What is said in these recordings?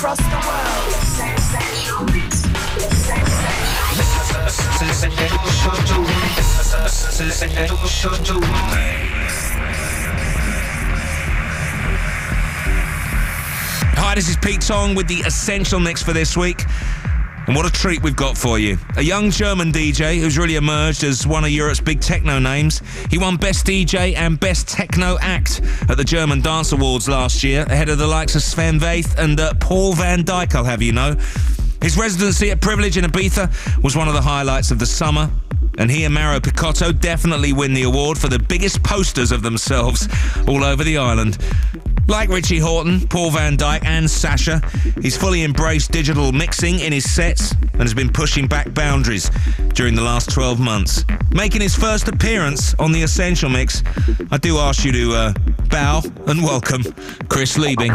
across the world. Hi, this is Pete Tong with the Essential Mix for this week. And what a treat we've got for you. A young German DJ who's really emerged as one of Europe's big techno names. He won Best DJ and Best Techno Act at the German Dance Awards last year, ahead of the likes of Sven Väth and uh, Paul van Dyk, I'll have you know. His residency at Privilege in Ibiza was one of the highlights of the summer, and he and Mauro Picotto definitely win the award for the biggest posters of themselves all over the island. Like Richie Hawtin, Paul van Dyk, and Sasha, he's fully embraced digital mixing in his sets and has been pushing back boundaries during the last 12 months. Making his first appearance on the Essential Mix, I do ask you to uh, bow and welcome Chris Liebing.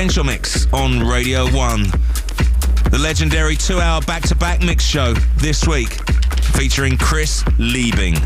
Essential Mix on Radio 1. The legendary two hour back to back mix show this week featuring Chris Liebing.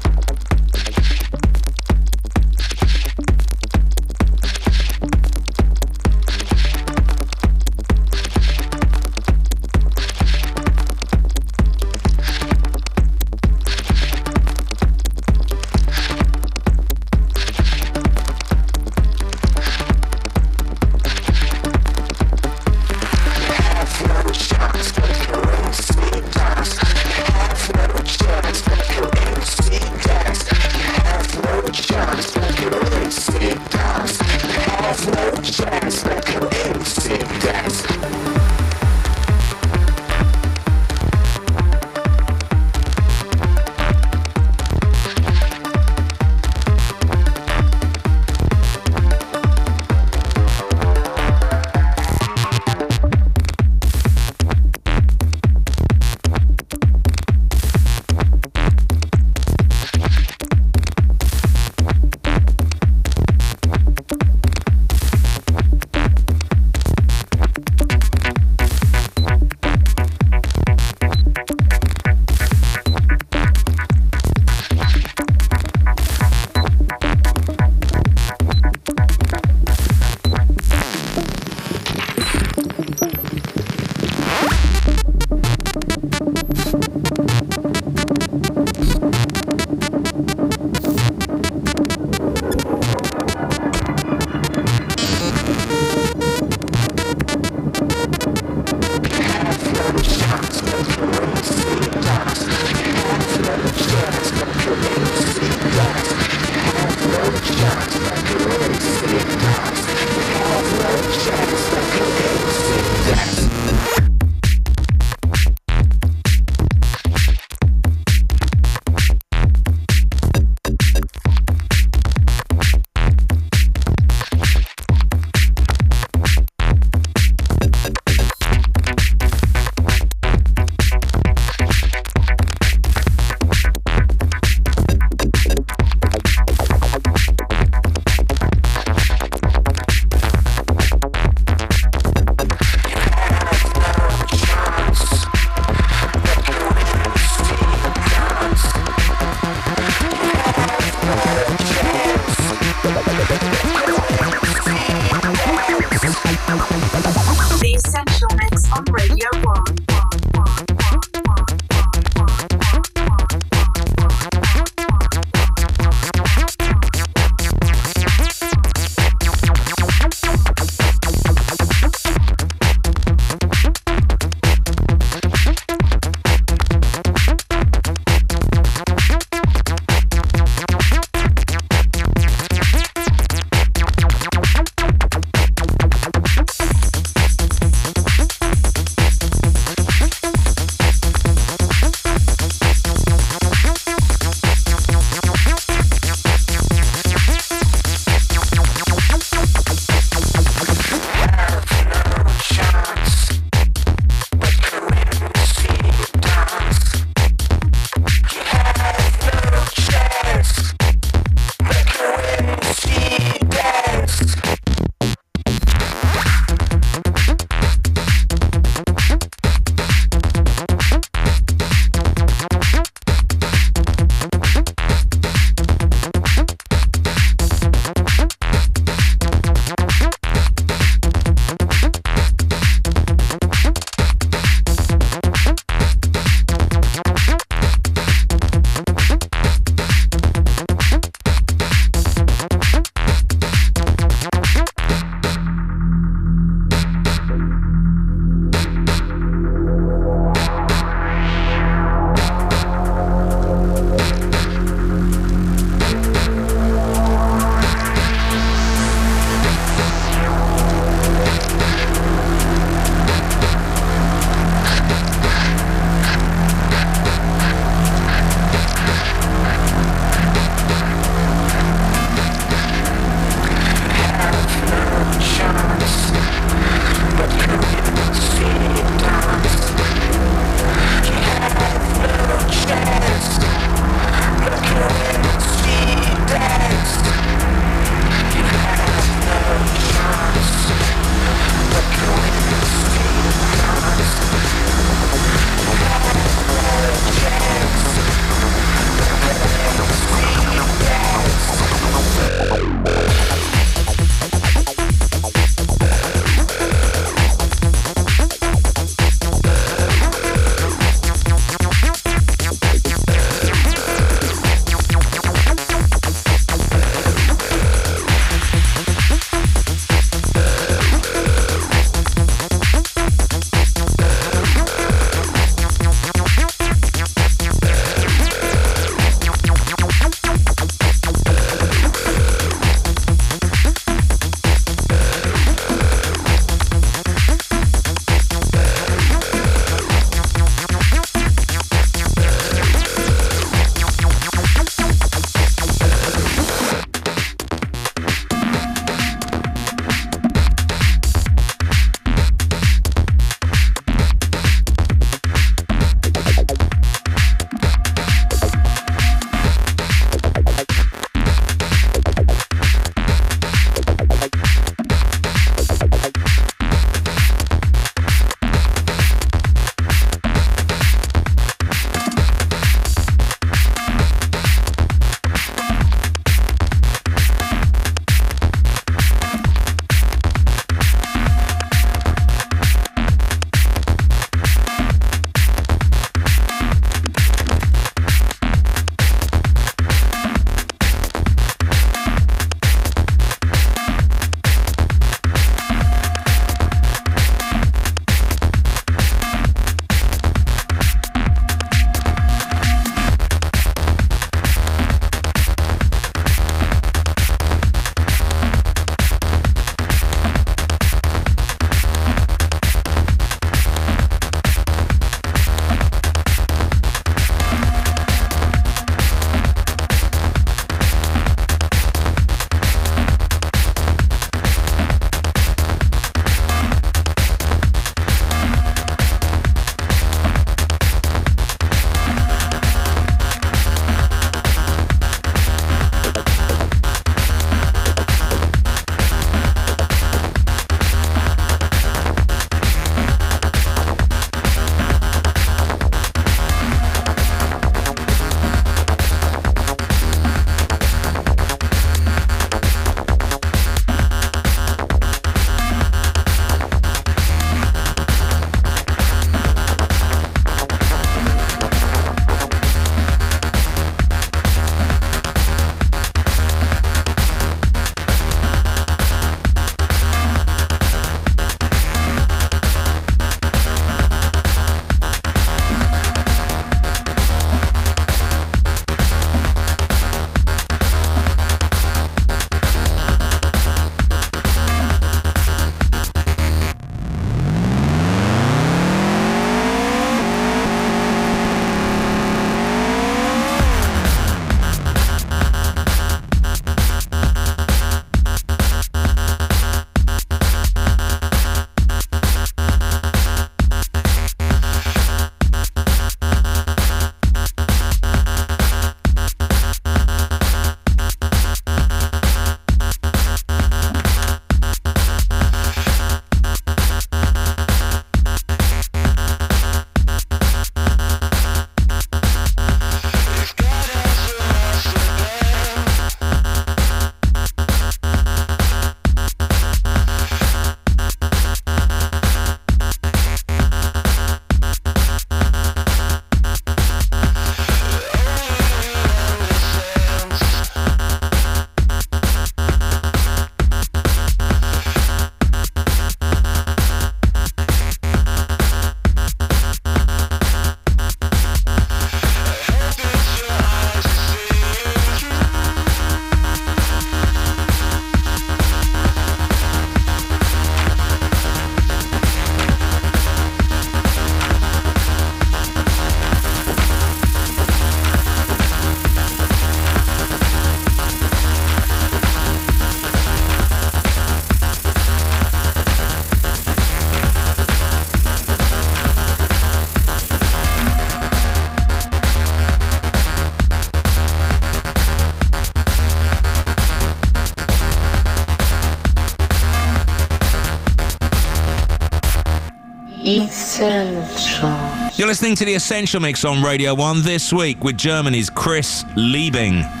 Essential. You're listening to the Essential Mix on Radio 1 this week with Germany's Chris Liebing.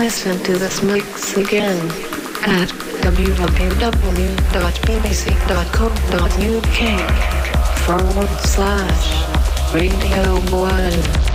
Listen to this mix again at www.bbc.co.uk forward slash radio 1.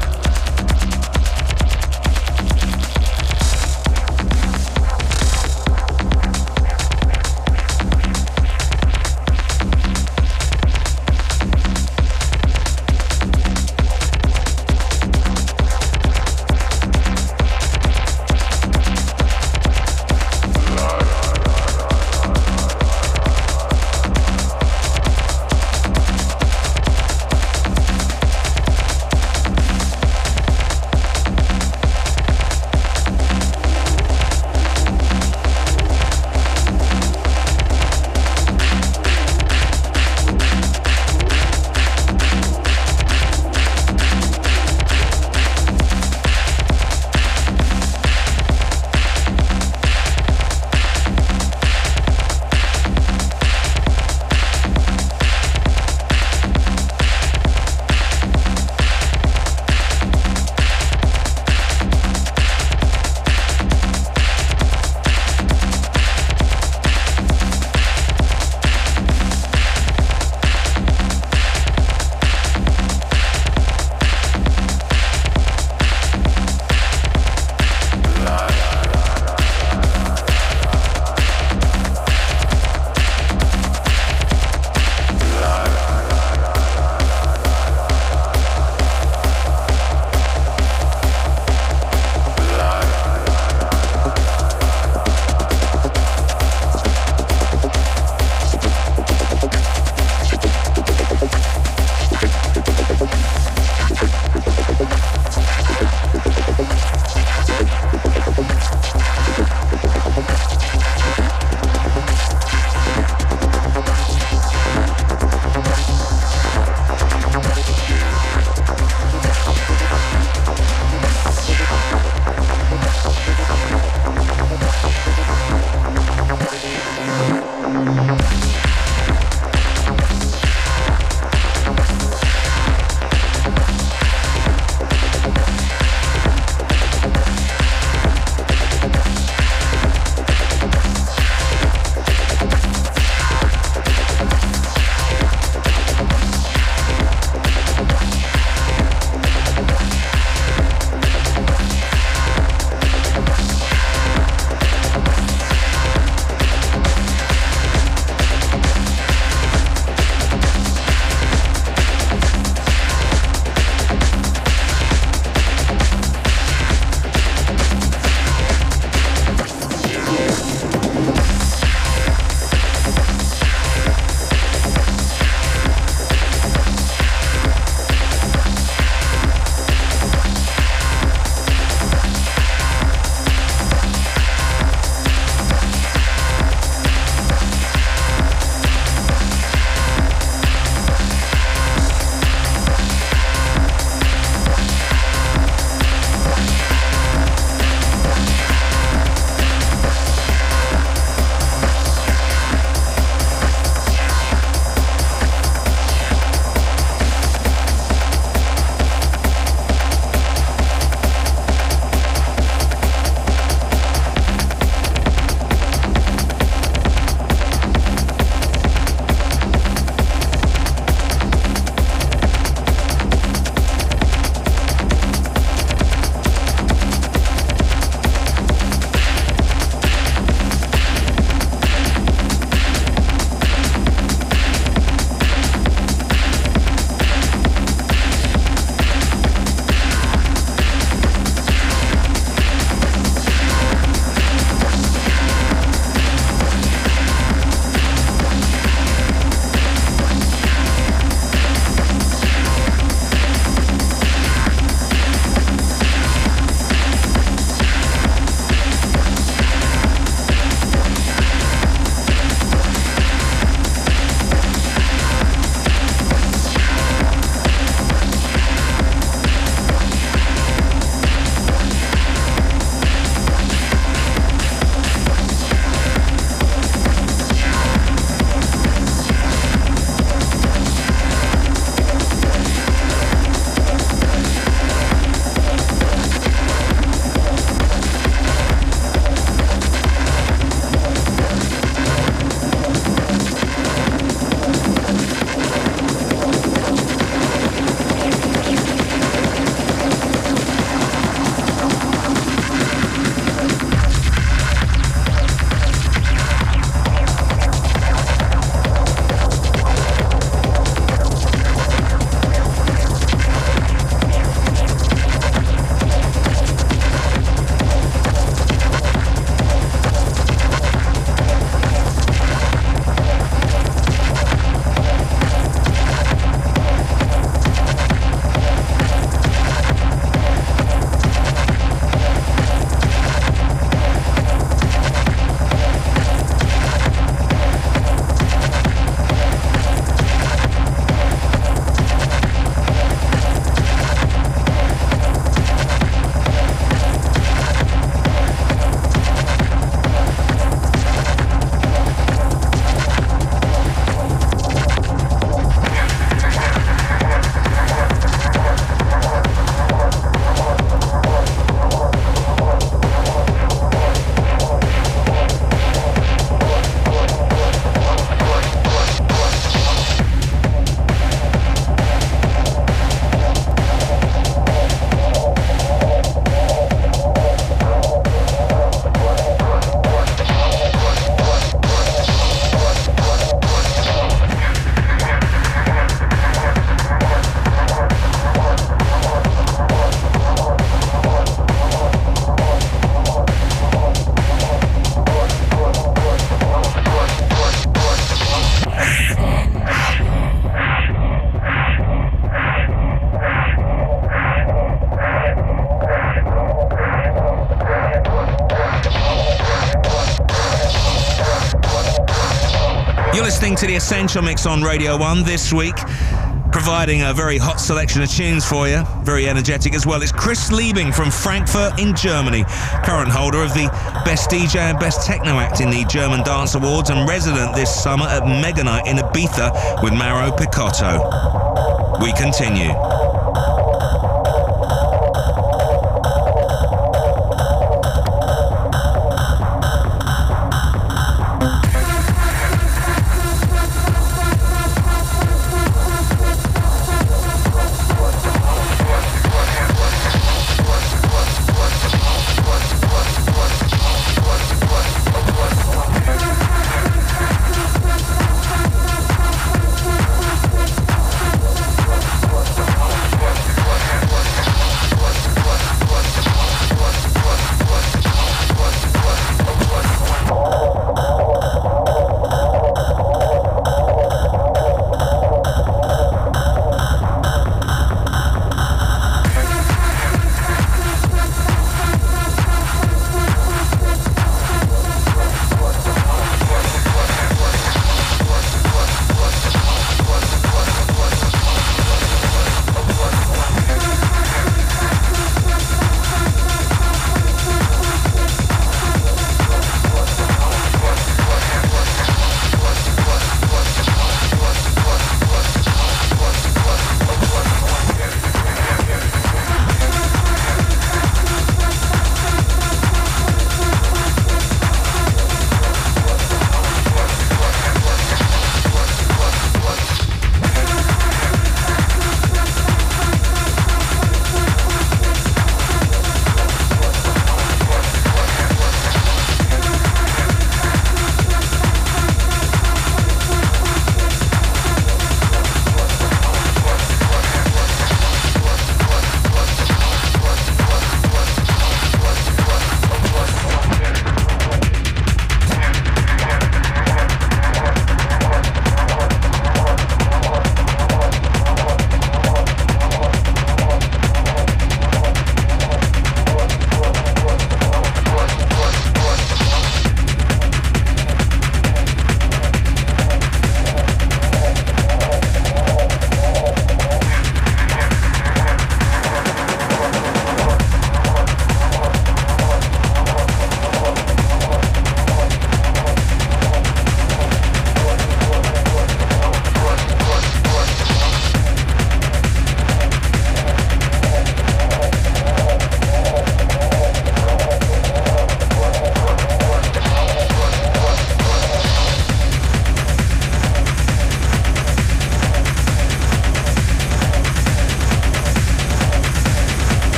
Essential Mix on Radio 1 this week, providing a very hot selection of tunes for you, very energetic as well. It's Chris Liebing from Frankfurt in Germany, current holder of the Best DJ and Best Techno Act in the German Dance Awards and resident this summer at Mega Night in Ibiza with Mauro Picotto. We continue.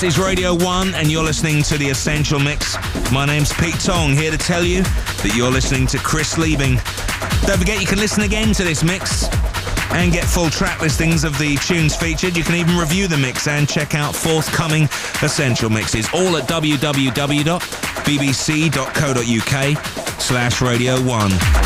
This is Radio 1, and you're listening to The Essential Mix. My name's Pete Tong, here to tell you that you're listening to Chris Liebing. Don't forget you can listen again to this mix and get full track listings of the tunes featured. You can even review the mix and check out forthcoming Essential Mixes, all at www.bbc.co.uk slash Radio 1.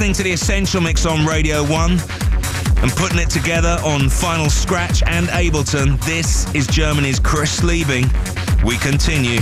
Listening to the Essential Mix on Radio 1 and putting it together on Final Scratch and Ableton. This is Germany's Chris Liebing. We continue.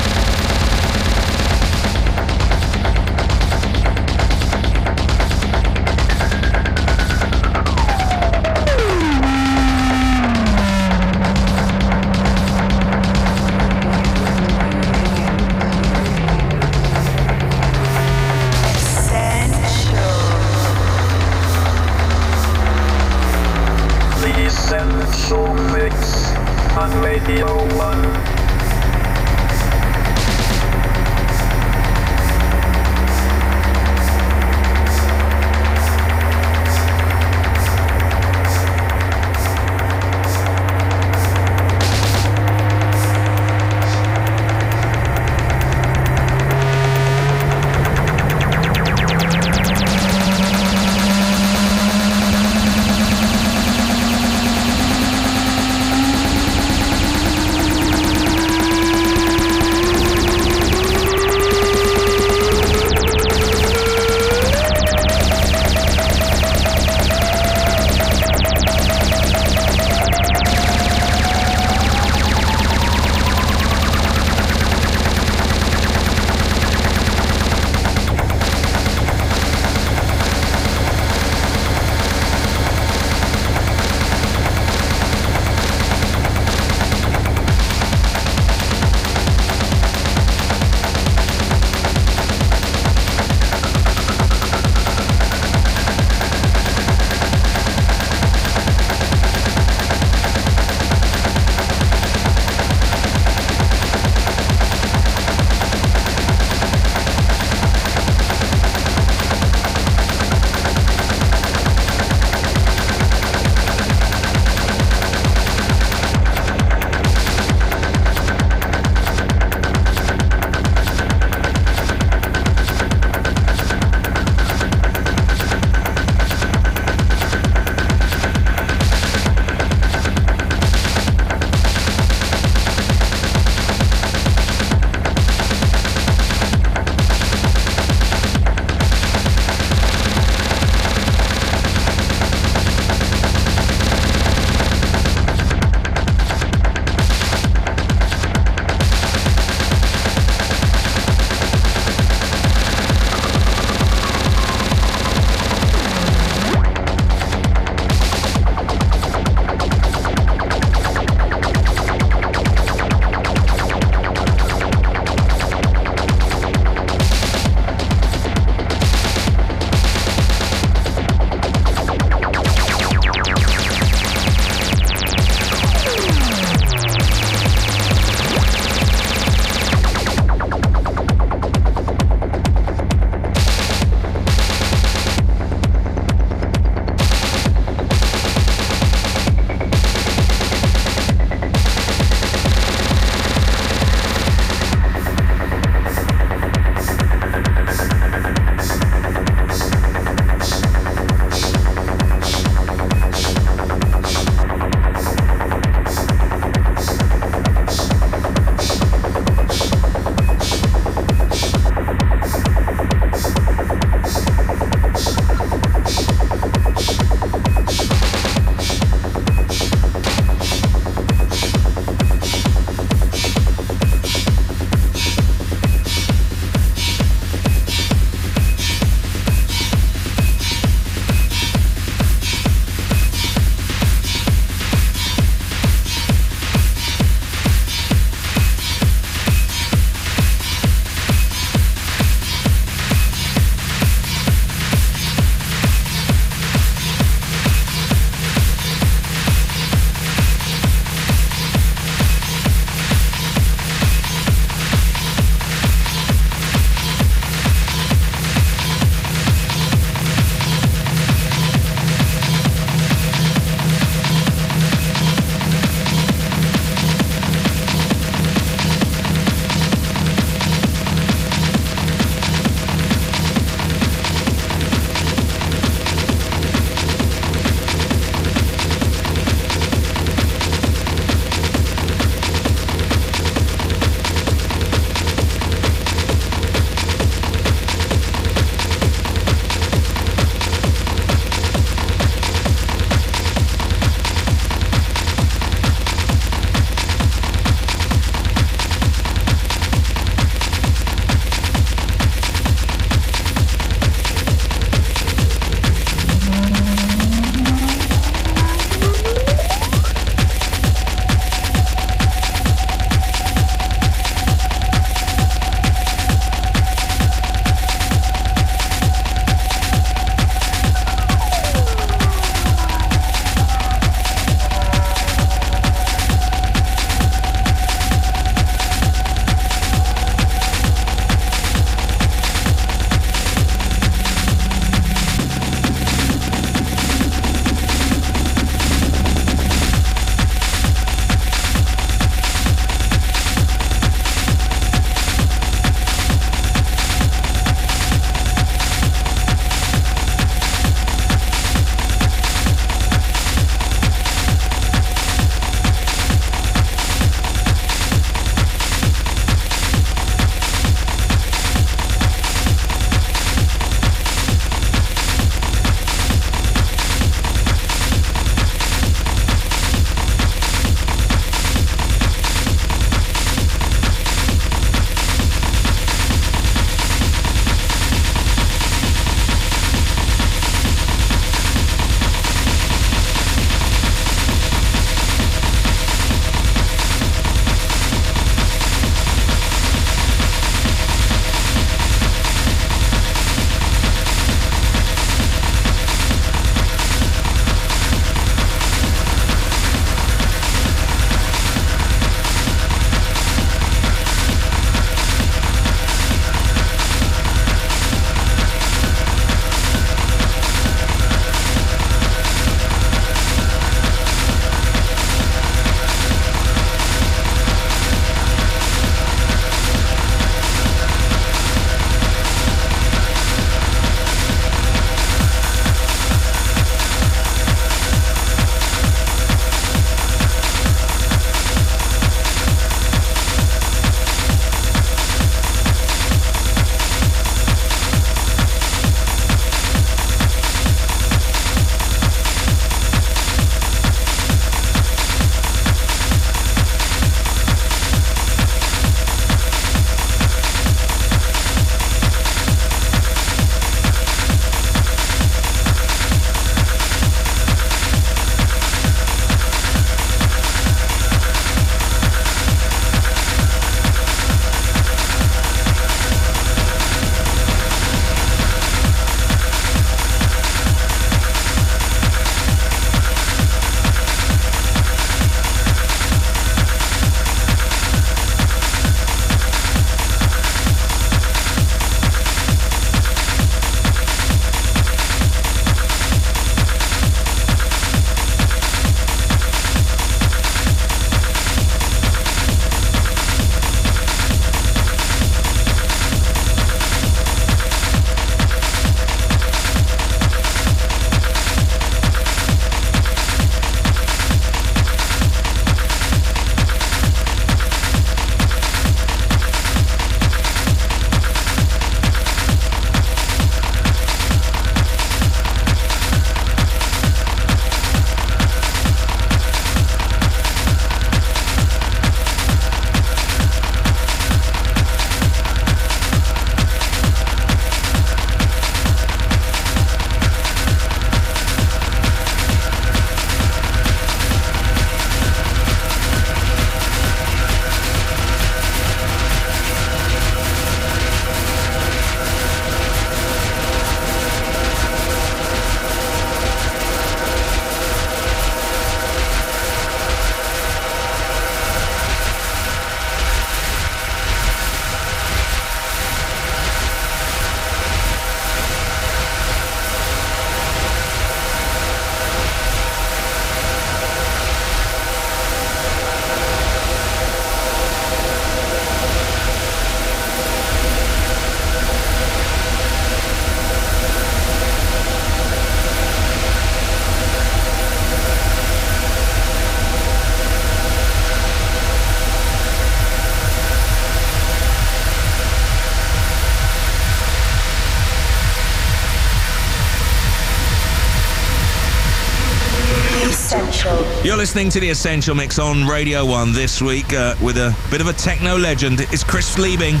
Listening to the Essential Mix on Radio 1 this week uh, with a bit of a techno legend. It's Chris Liebing.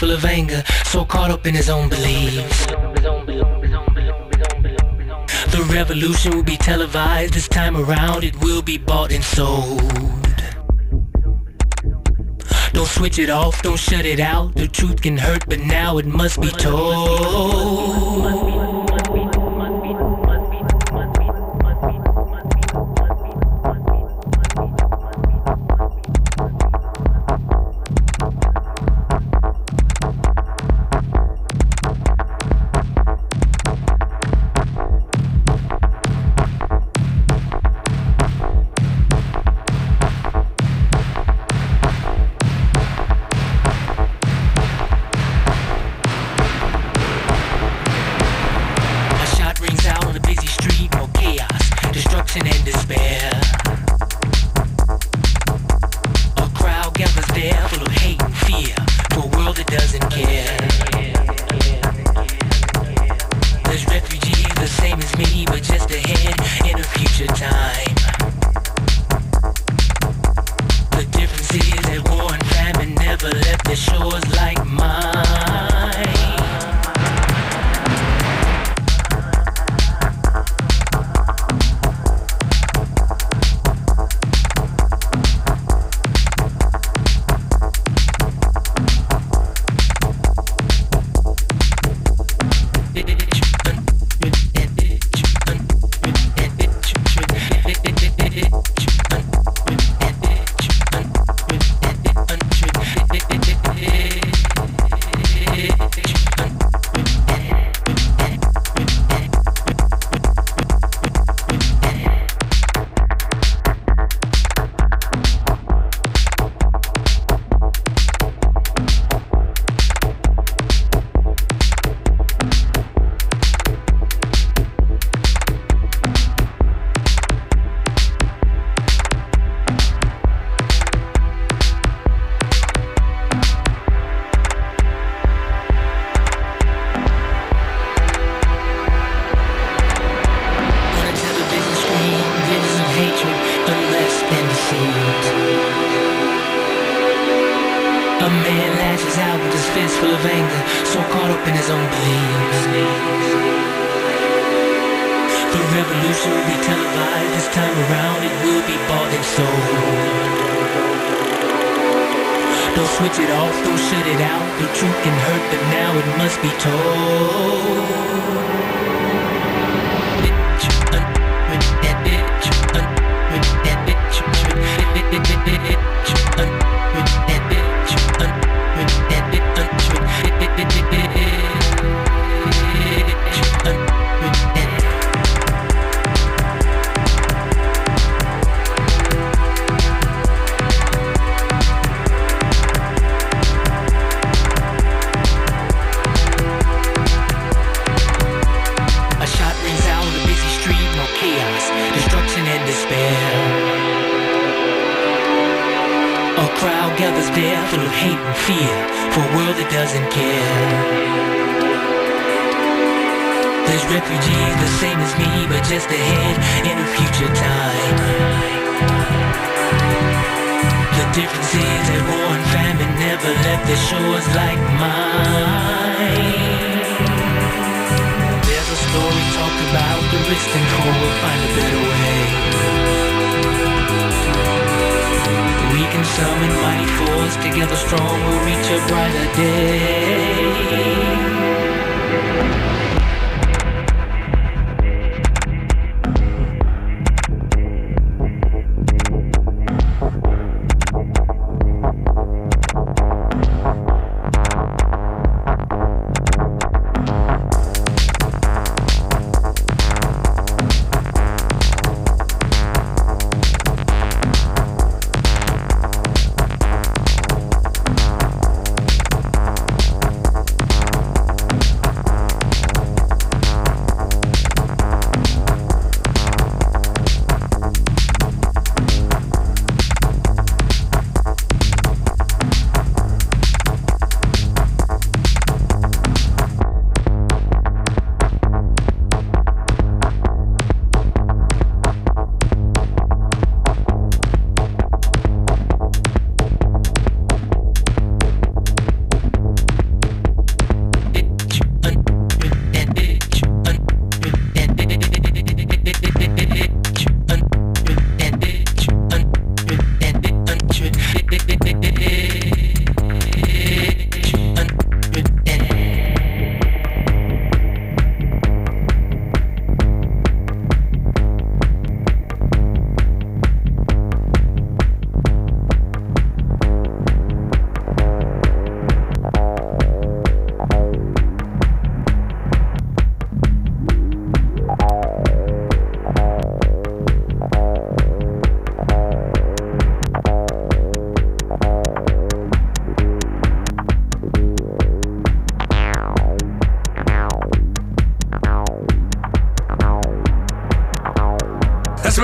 full of anger, so caught up in his own beliefs. The revolution will be televised this time around, it will be bought and sold. Don't switch it off, don't shut it out. The truth can hurt, but now it must be told.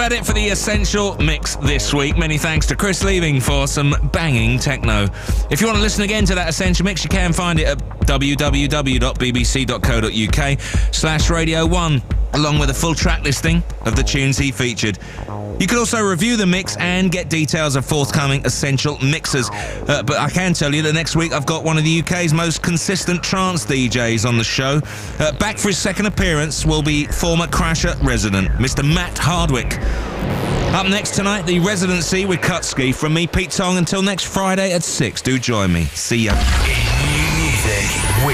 That's it for the Essential Mix this week. Many thanks to Chris Liebing for some banging techno. If you want to listen again to that Essential Mix, you can find it at www.bbc.co.uk slash Radio 1, along with a full track listing of the tunes he featured. You can also review the mix and get details of forthcoming Essential mixes. Uh, but I can tell you that next week I've got one of the UK's most consistent trance DJs on the show. Uh, back for his second appearance will be former Crasher resident, Mr. Matt Hardwick. Up next tonight, the residency with Kutski. From me, Pete Tong. Until next Friday at 6, do join me. See ya.